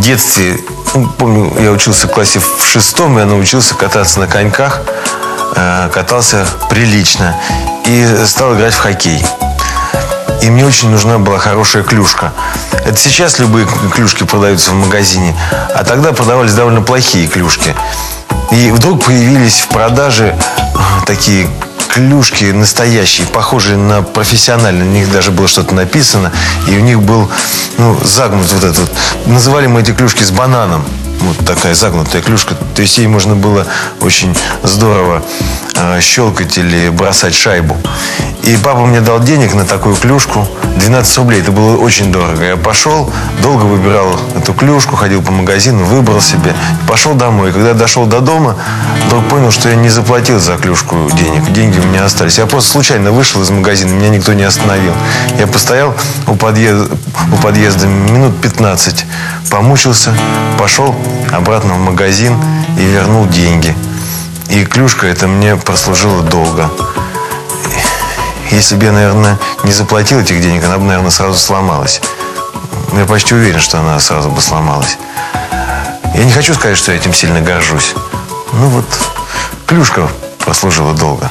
детстве, ну, помню, я учился в классе в шестом, я научился кататься на коньках, э, катался прилично и стал играть в хоккей. И мне очень нужна была хорошая клюшка. Это сейчас любые клюшки продаются в магазине, а тогда продавались довольно плохие клюшки. И вдруг появились в продаже э, такие клюшки настоящие, похожие на профессиональные. У них даже было что-то написано, и у них был ну, загнут вот этот. Называли мы эти клюшки с бананом. Вот такая загнутая клюшка. То есть ей можно было очень здорово э, щелкать или бросать шайбу. И папа мне дал денег на такую клюшку. 12 рублей. Это было очень дорого. Я пошел, долго выбирал эту клюшку, ходил по магазину, выбрал себе. Пошел домой. И когда дошел до дома, вдруг понял, что я не заплатил за клюшку денег. Деньги у меня остались. Я просто случайно вышел из магазина, меня никто не остановил. Я постоял у подъезда, у подъезда минут 15, помучился, пошел обратно в магазин и вернул деньги. И клюшка это мне прослужила долго. Если бы я, наверное, не заплатил этих денег, она бы, наверное, сразу сломалась. Я почти уверен, что она сразу бы сломалась. Я не хочу сказать, что я этим сильно горжусь. Ну вот, клюшка прослужила долго.